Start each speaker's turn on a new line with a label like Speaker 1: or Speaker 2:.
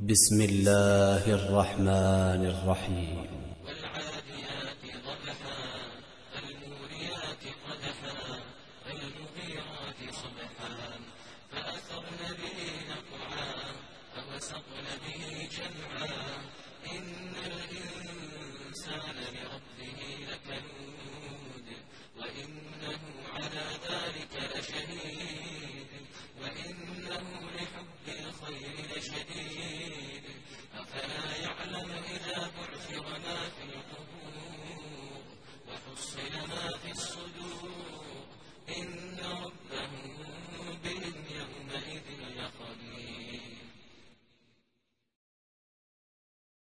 Speaker 1: بسم الله الرحمن الرحيم.
Speaker 2: والعاديات ضبحا الموريات قدحا المغيرات صبحا. فأثرن به نقعا فوسطن به جمعا. إن الإنسان لربه لكنود وإنه على ذلك لشهيد وإنه لحب الخير لشديد